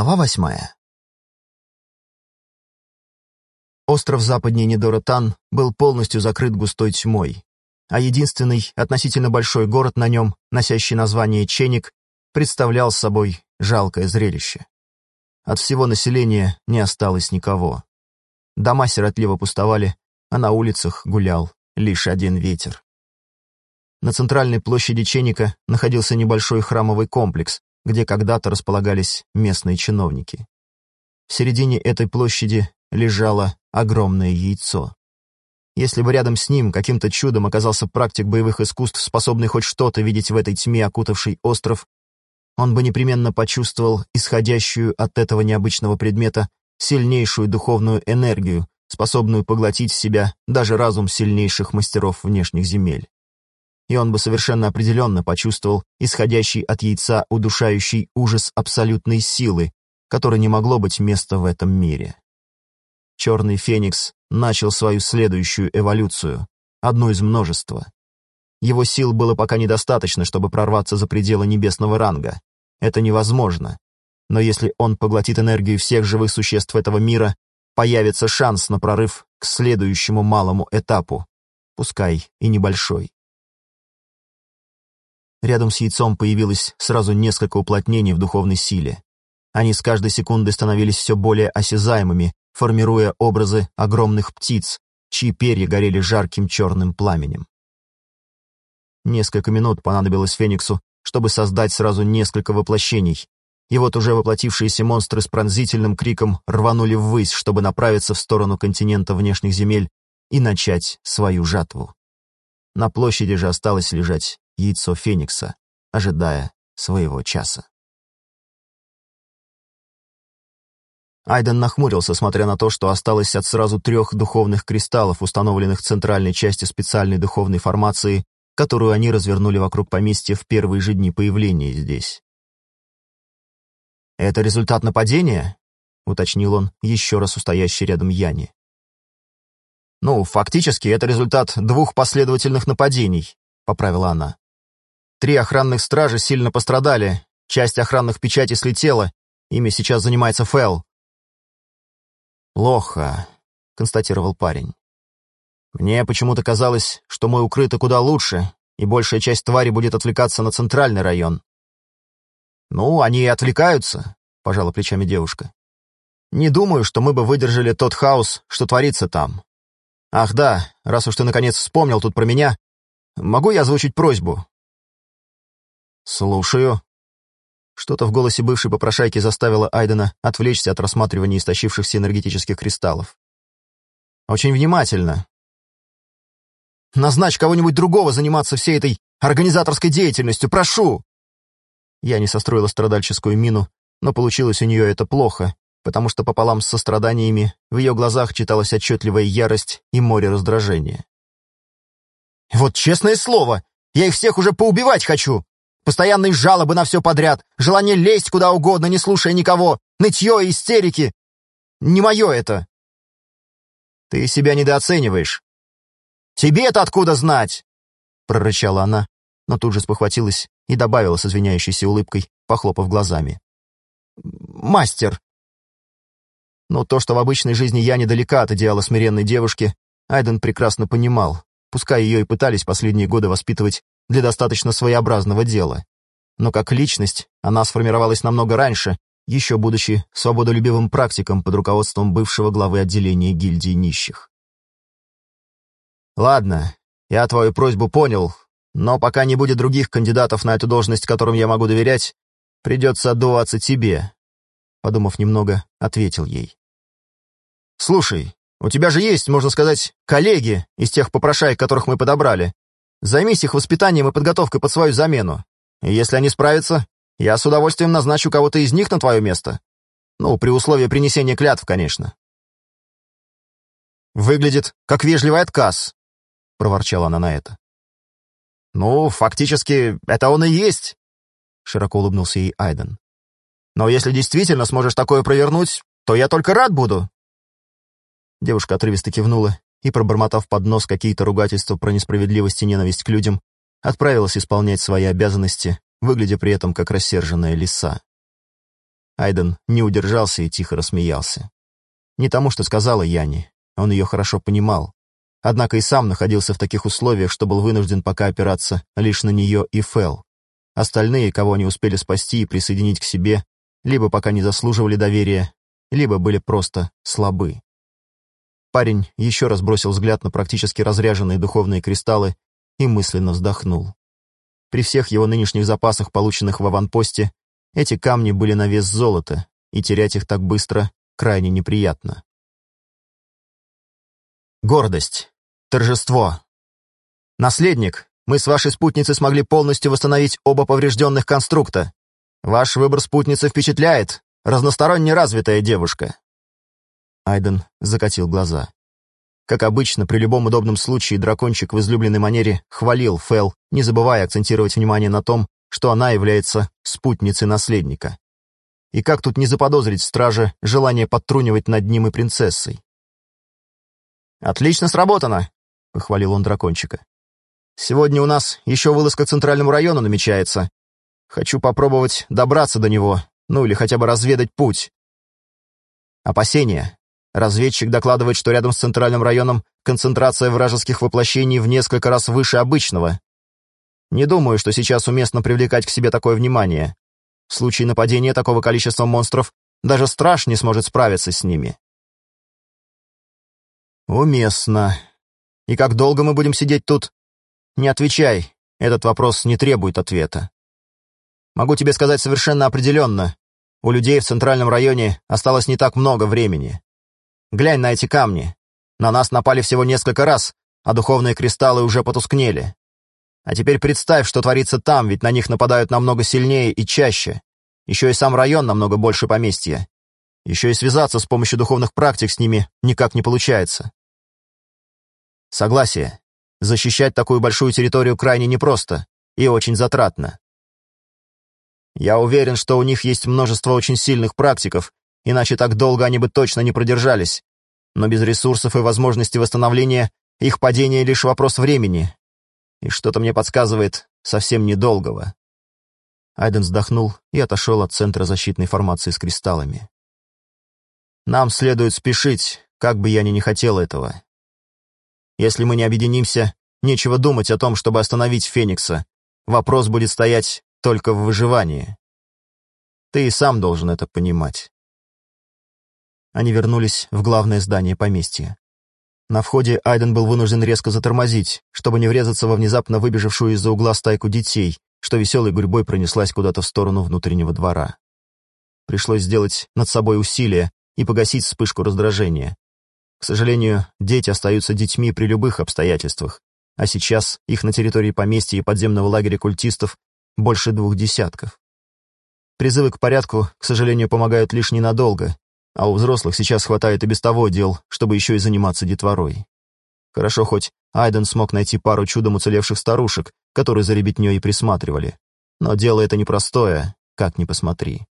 Глава восьмая. Остров западнее Недоротан был полностью закрыт густой тьмой, а единственный относительно большой город на нем, носящий название Ченик, представлял собой жалкое зрелище. От всего населения не осталось никого. Дома сиротливо пустовали, а на улицах гулял лишь один ветер. На центральной площади Ченика находился небольшой храмовый комплекс, где когда-то располагались местные чиновники. В середине этой площади лежало огромное яйцо. Если бы рядом с ним каким-то чудом оказался практик боевых искусств, способный хоть что-то видеть в этой тьме, окутавшей остров, он бы непременно почувствовал исходящую от этого необычного предмета сильнейшую духовную энергию, способную поглотить в себя даже разум сильнейших мастеров внешних земель и он бы совершенно определенно почувствовал исходящий от яйца удушающий ужас абсолютной силы, которой не могло быть места в этом мире. Черный Феникс начал свою следующую эволюцию, одну из множества. Его сил было пока недостаточно, чтобы прорваться за пределы небесного ранга. Это невозможно. Но если он поглотит энергию всех живых существ этого мира, появится шанс на прорыв к следующему малому этапу, пускай и небольшой. Рядом с яйцом появилось сразу несколько уплотнений в духовной силе. Они с каждой секундой становились все более осязаемыми, формируя образы огромных птиц, чьи перья горели жарким черным пламенем. Несколько минут понадобилось Фениксу, чтобы создать сразу несколько воплощений, и вот уже воплотившиеся монстры с пронзительным криком рванули ввысь, чтобы направиться в сторону континента внешних земель и начать свою жатву. На площади же осталось лежать яйцо Феникса, ожидая своего часа. Айден нахмурился, смотря на то, что осталось от сразу трех духовных кристаллов, установленных в центральной части специальной духовной формации, которую они развернули вокруг поместья в первые же дни появления здесь. «Это результат нападения?» — уточнил он, еще раз устоящий рядом Яни. «Ну, фактически, это результат двух последовательных нападений», — поправила она. Три охранных стражи сильно пострадали, часть охранных печатей слетела, ими сейчас занимается Фэл. «Плохо», — констатировал парень. «Мне почему-то казалось, что мой укрытый куда лучше, и большая часть твари будет отвлекаться на центральный район». «Ну, они и отвлекаются», — пожала плечами девушка. «Не думаю, что мы бы выдержали тот хаос, что творится там. Ах да, раз уж ты наконец вспомнил тут про меня, могу я озвучить просьбу? «Слушаю». Что-то в голосе бывшей попрошайки заставило Айдена отвлечься от рассматривания истощившихся энергетических кристаллов. «Очень внимательно. Назначь кого-нибудь другого заниматься всей этой организаторской деятельностью, прошу!» Я не состроила страдальческую мину, но получилось у нее это плохо, потому что пополам с состраданиями в ее глазах читалась отчетливая ярость и море раздражения. «Вот честное слово, я их всех уже поубивать хочу!» Постоянные жалобы на все подряд, желание лезть куда угодно, не слушая никого, нытье и истерики. Не мое это. Ты себя недооцениваешь. Тебе это откуда знать? Прорычала она, но тут же спохватилась и добавила с извиняющейся улыбкой, похлопав глазами. Мастер. Но то, что в обычной жизни я недалека от идеала смиренной девушки, Айден прекрасно понимал, пускай ее и пытались последние годы воспитывать для достаточно своеобразного дела. Но как личность она сформировалась намного раньше, еще будучи свободолюбивым практиком под руководством бывшего главы отделения гильдии нищих. «Ладно, я твою просьбу понял, но пока не будет других кандидатов на эту должность, которым я могу доверять, придется отдуваться тебе», — подумав немного, ответил ей. «Слушай, у тебя же есть, можно сказать, коллеги из тех попрошаек, которых мы подобрали. Займись их воспитанием и подготовкой под свою замену. И если они справятся, я с удовольствием назначу кого-то из них на твое место. Ну, при условии принесения клятв, конечно. «Выглядит, как вежливый отказ», — проворчала она на это. «Ну, фактически, это он и есть», — широко улыбнулся ей Айден. «Но если действительно сможешь такое провернуть, то я только рад буду». Девушка отрывисто кивнула и, пробормотав под нос какие-то ругательства про несправедливость и ненависть к людям, отправилась исполнять свои обязанности, выглядя при этом как рассерженная лиса. Айден не удержался и тихо рассмеялся. Не тому, что сказала Яни, он ее хорошо понимал. Однако и сам находился в таких условиях, что был вынужден пока опираться лишь на нее и Фэл. Остальные, кого они успели спасти и присоединить к себе, либо пока не заслуживали доверия, либо были просто слабы. Парень еще раз бросил взгляд на практически разряженные духовные кристаллы и мысленно вздохнул. При всех его нынешних запасах, полученных в аванпосте, эти камни были на вес золота, и терять их так быстро крайне неприятно. Гордость. Торжество. Наследник, мы с вашей спутницей смогли полностью восстановить оба поврежденных конструкта. Ваш выбор спутницы впечатляет. Разносторонне развитая девушка. Айден закатил глаза. Как обычно, при любом удобном случае дракончик в излюбленной манере хвалил Фэл, не забывая акцентировать внимание на том, что она является спутницей наследника. И как тут не заподозрить страже желание подтрунивать над ним и принцессой? «Отлично сработано!» — похвалил он дракончика. «Сегодня у нас еще вылазка к центральному району намечается. Хочу попробовать добраться до него, ну или хотя бы разведать путь. Опасения. Разведчик докладывает, что рядом с центральным районом концентрация вражеских воплощений в несколько раз выше обычного. Не думаю, что сейчас уместно привлекать к себе такое внимание. В случае нападения такого количества монстров даже страж не сможет справиться с ними. Уместно. И как долго мы будем сидеть тут? Не отвечай, этот вопрос не требует ответа. Могу тебе сказать совершенно определенно. У людей в центральном районе осталось не так много времени. Глянь на эти камни. На нас напали всего несколько раз, а духовные кристаллы уже потускнели. А теперь представь, что творится там, ведь на них нападают намного сильнее и чаще. Еще и сам район намного больше поместья. Еще и связаться с помощью духовных практик с ними никак не получается. Согласие. Защищать такую большую территорию крайне непросто и очень затратно. Я уверен, что у них есть множество очень сильных практиков, иначе так долго они бы точно не продержались. Но без ресурсов и возможности восстановления их падение лишь вопрос времени. И что-то мне подсказывает совсем недолгого. Айден вздохнул и отошел от центра защитной формации с кристаллами. Нам следует спешить, как бы я ни не хотел этого. Если мы не объединимся, нечего думать о том, чтобы остановить Феникса. Вопрос будет стоять только в выживании. Ты и сам должен это понимать. Они вернулись в главное здание поместья. На входе Айден был вынужден резко затормозить, чтобы не врезаться во внезапно выбежавшую из-за угла стайку детей, что веселой гурьбой пронеслась куда-то в сторону внутреннего двора. Пришлось сделать над собой усилие и погасить вспышку раздражения. К сожалению, дети остаются детьми при любых обстоятельствах, а сейчас их на территории поместья и подземного лагеря культистов больше двух десятков. Призывы к порядку, к сожалению, помогают лишь ненадолго, а у взрослых сейчас хватает и без того дел, чтобы еще и заниматься детворой. Хорошо, хоть Айден смог найти пару чудом уцелевших старушек, которые за ребятней и присматривали. Но дело это непростое, как ни посмотри.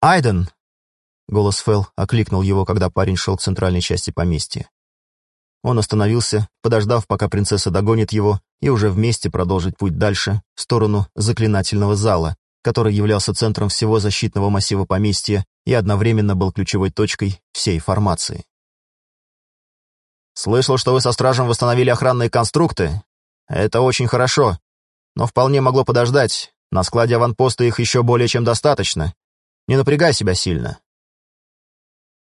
«Айден!» — голос Фэл окликнул его, когда парень шел к центральной части поместья. Он остановился, подождав, пока принцесса догонит его, и уже вместе продолжить путь дальше, в сторону заклинательного зала, который являлся центром всего защитного массива поместья и одновременно был ключевой точкой всей формации. «Слышал, что вы со стражем восстановили охранные конструкты. Это очень хорошо, но вполне могло подождать. На складе аванпоста их еще более чем достаточно. Не напрягай себя сильно».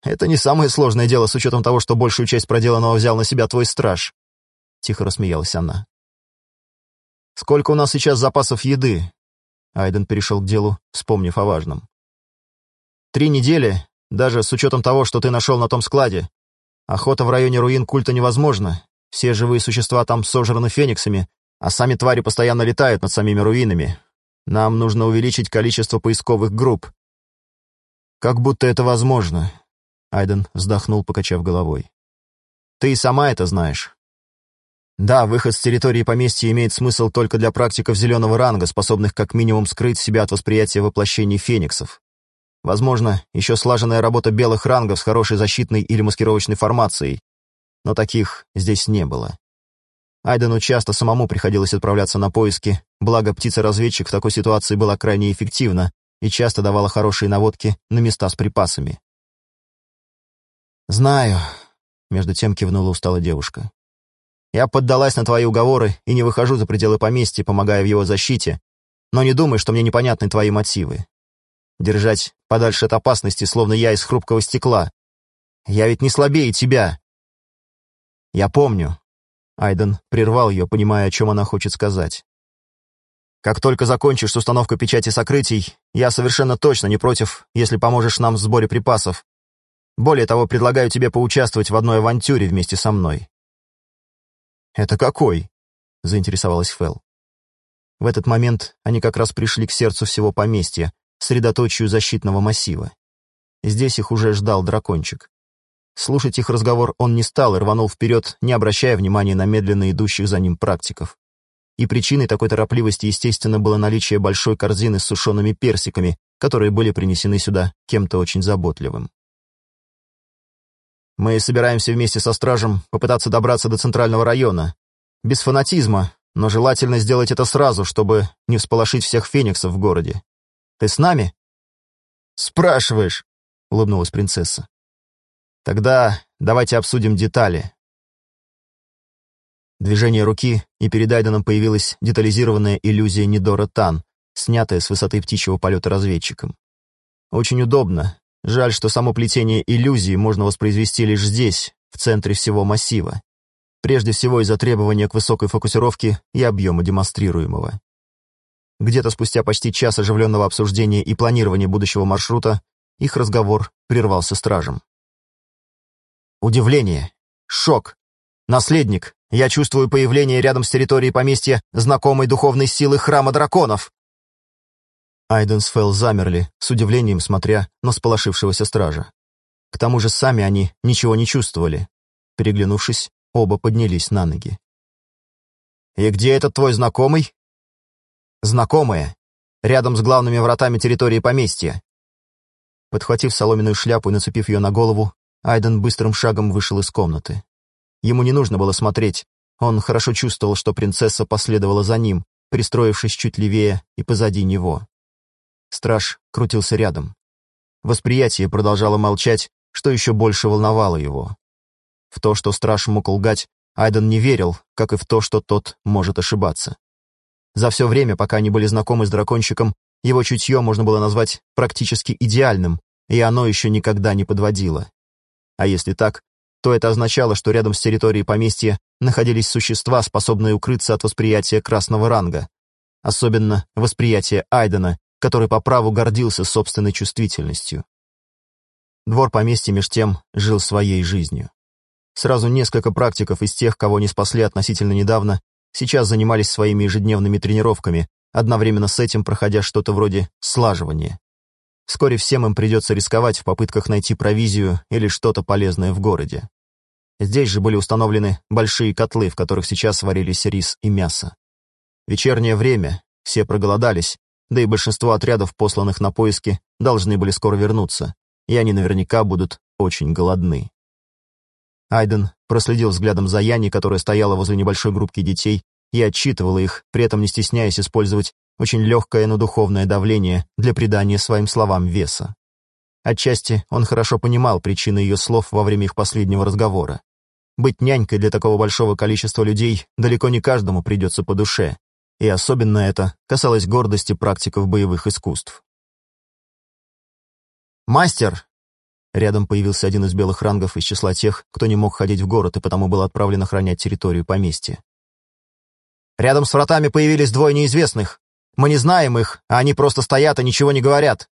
«Это не самое сложное дело с учетом того, что большую часть проделанного взял на себя твой страж», — тихо рассмеялась она. «Сколько у нас сейчас запасов еды? Айден перешел к делу, вспомнив о важном. «Три недели, даже с учетом того, что ты нашел на том складе. Охота в районе руин культа невозможна. Все живые существа там сожраны фениксами, а сами твари постоянно летают над самими руинами. Нам нужно увеличить количество поисковых групп». «Как будто это возможно», — Айден вздохнул, покачав головой. «Ты и сама это знаешь. Да, выход с территории поместья имеет смысл только для практиков зеленого ранга, способных как минимум скрыть себя от восприятия воплощений фениксов. Возможно, еще слаженная работа белых рангов с хорошей защитной или маскировочной формацией, но таких здесь не было. Айдену часто самому приходилось отправляться на поиски, благо птица-разведчик в такой ситуации была крайне эффективна, и часто давала хорошие наводки на места с припасами. «Знаю», — между тем кивнула устала девушка. «Я поддалась на твои уговоры и не выхожу за пределы поместья, помогая в его защите, но не думай, что мне непонятны твои мотивы. Держать подальше от опасности, словно я из хрупкого стекла. Я ведь не слабее тебя». «Я помню», — Айден прервал ее, понимая, о чем она хочет сказать. «Как только закончишь с установкой печати сокрытий, я совершенно точно не против, если поможешь нам в сборе припасов. Более того, предлагаю тебе поучаствовать в одной авантюре вместе со мной». «Это какой?» — заинтересовалась Фэл. В этот момент они как раз пришли к сердцу всего поместья, средоточию защитного массива. Здесь их уже ждал дракончик. Слушать их разговор он не стал и рванул вперед, не обращая внимания на медленно идущих за ним практиков. И причиной такой торопливости, естественно, было наличие большой корзины с сушеными персиками, которые были принесены сюда кем-то очень заботливым. Мы собираемся вместе со стражем попытаться добраться до центрального района. Без фанатизма, но желательно сделать это сразу, чтобы не всполошить всех фениксов в городе. Ты с нами?» «Спрашиваешь», — улыбнулась принцесса. «Тогда давайте обсудим детали». Движение руки, и перед Айденом появилась детализированная иллюзия Нидора Тан, снятая с высоты птичьего полета разведчиком. Очень удобно, Жаль, что само плетение иллюзии можно воспроизвести лишь здесь, в центре всего массива. Прежде всего из-за требования к высокой фокусировке и объему демонстрируемого. Где-то спустя почти час оживленного обсуждения и планирования будущего маршрута их разговор прервался стражем. Удивление, шок, наследник, я чувствую появление рядом с территорией поместья знакомой духовной силы храма драконов. Айден с Фэл замерли, с удивлением смотря на сполошившегося стража. К тому же сами они ничего не чувствовали. Переглянувшись, оба поднялись на ноги. «И где этот твой знакомый?» «Знакомая. Рядом с главными вратами территории поместья». Подхватив соломенную шляпу и нацепив ее на голову, Айден быстрым шагом вышел из комнаты. Ему не нужно было смотреть. Он хорошо чувствовал, что принцесса последовала за ним, пристроившись чуть левее и позади него. Страж крутился рядом. Восприятие продолжало молчать, что еще больше волновало его. В то, что страж мог лгать, Айден не верил, как и в то, что тот может ошибаться. За все время, пока они были знакомы с дракончиком, его чутье можно было назвать практически идеальным, и оно еще никогда не подводило. А если так, то это означало, что рядом с территорией поместья находились существа, способные укрыться от восприятия красного ранга. Особенно восприятие Айдена, который по праву гордился собственной чувствительностью. Двор поместья меж тем жил своей жизнью. Сразу несколько практиков из тех, кого не спасли относительно недавно, сейчас занимались своими ежедневными тренировками, одновременно с этим проходя что-то вроде слаживания. Вскоре всем им придется рисковать в попытках найти провизию или что-то полезное в городе. Здесь же были установлены большие котлы, в которых сейчас варились рис и мясо. Вечернее время, все проголодались, да и большинство отрядов, посланных на поиски, должны были скоро вернуться, и они наверняка будут очень голодны. Айден проследил взглядом за Яни, которая стояла возле небольшой группки детей, и отчитывала их, при этом не стесняясь использовать очень легкое, но духовное давление для придания своим словам веса. Отчасти он хорошо понимал причины ее слов во время их последнего разговора. Быть нянькой для такого большого количества людей далеко не каждому придется по душе, и особенно это касалось гордости практиков боевых искусств. «Мастер!» Рядом появился один из белых рангов из числа тех, кто не мог ходить в город и потому был отправлен охранять территорию поместья. «Рядом с вратами появились двое неизвестных. Мы не знаем их, а они просто стоят и ничего не говорят».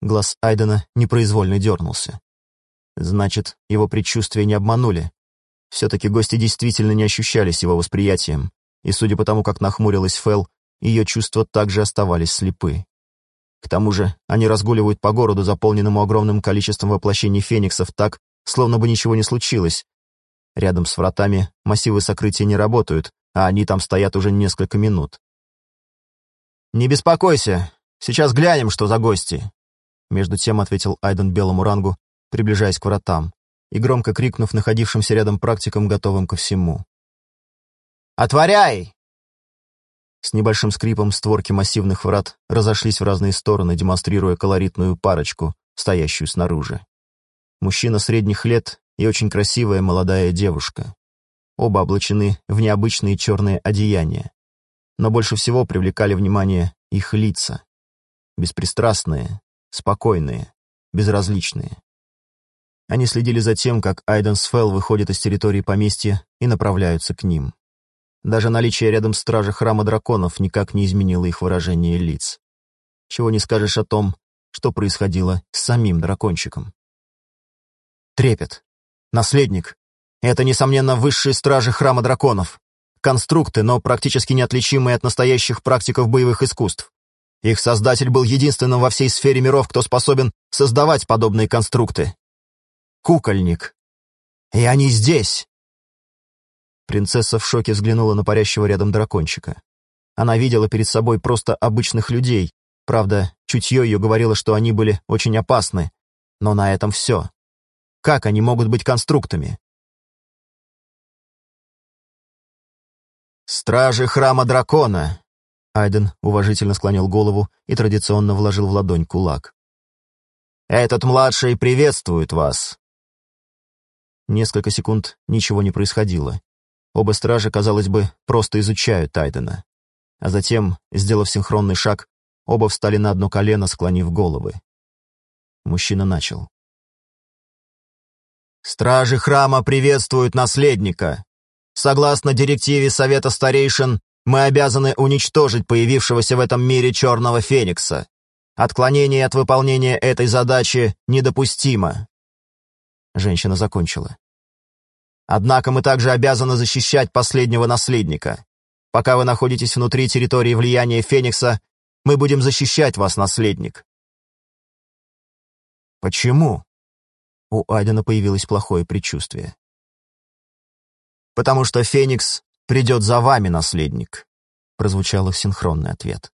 Глаз Айдена непроизвольно дернулся. Значит, его предчувствия не обманули. Все-таки гости действительно не ощущались его восприятием, и, судя по тому, как нахмурилась Фэл, ее чувства также оставались слепы. К тому же они разгуливают по городу, заполненному огромным количеством воплощений фениксов, так, словно бы ничего не случилось. Рядом с вратами массивы сокрытия не работают, а они там стоят уже несколько минут. «Не беспокойся, сейчас глянем, что за гости», между тем ответил Айден белому рангу, приближаясь к вратам, и громко крикнув находившимся рядом практикам, готовым ко всему. «Отворяй!» С небольшим скрипом створки массивных врат разошлись в разные стороны, демонстрируя колоритную парочку, стоящую снаружи. Мужчина средних лет и очень красивая молодая девушка. Оба облачены в необычные черные одеяния. Но больше всего привлекали внимание их лица. Беспристрастные, спокойные, безразличные. Они следили за тем, как Айден Сфелл выходит из территории поместья и направляются к ним. Даже наличие рядом стражи храма драконов никак не изменило их выражение лиц. Чего не скажешь о том, что происходило с самим дракончиком. Трепет. Наследник. Это, несомненно, высшие стражи храма драконов. Конструкты, но практически неотличимые от настоящих практиков боевых искусств. Их создатель был единственным во всей сфере миров, кто способен создавать подобные конструкты. Кукольник. И они здесь. Принцесса в шоке взглянула на парящего рядом дракончика. Она видела перед собой просто обычных людей. Правда, чутье ее говорило, что они были очень опасны. Но на этом все. Как они могут быть конструктами? «Стражи храма дракона!» Айден уважительно склонил голову и традиционно вложил в ладонь кулак. «Этот младший приветствует вас!» Несколько секунд ничего не происходило. Оба стража, казалось бы, просто изучают Тайдена. А затем, сделав синхронный шаг, оба встали на одно колено, склонив головы. Мужчина начал. «Стражи храма приветствуют наследника. Согласно директиве Совета Старейшин, мы обязаны уничтожить появившегося в этом мире Черного Феникса. Отклонение от выполнения этой задачи недопустимо». Женщина закончила. Однако мы также обязаны защищать последнего наследника. Пока вы находитесь внутри территории влияния Феникса, мы будем защищать вас, наследник». «Почему?» У Айдена появилось плохое предчувствие. «Потому что Феникс придет за вами, наследник», прозвучал их синхронный ответ.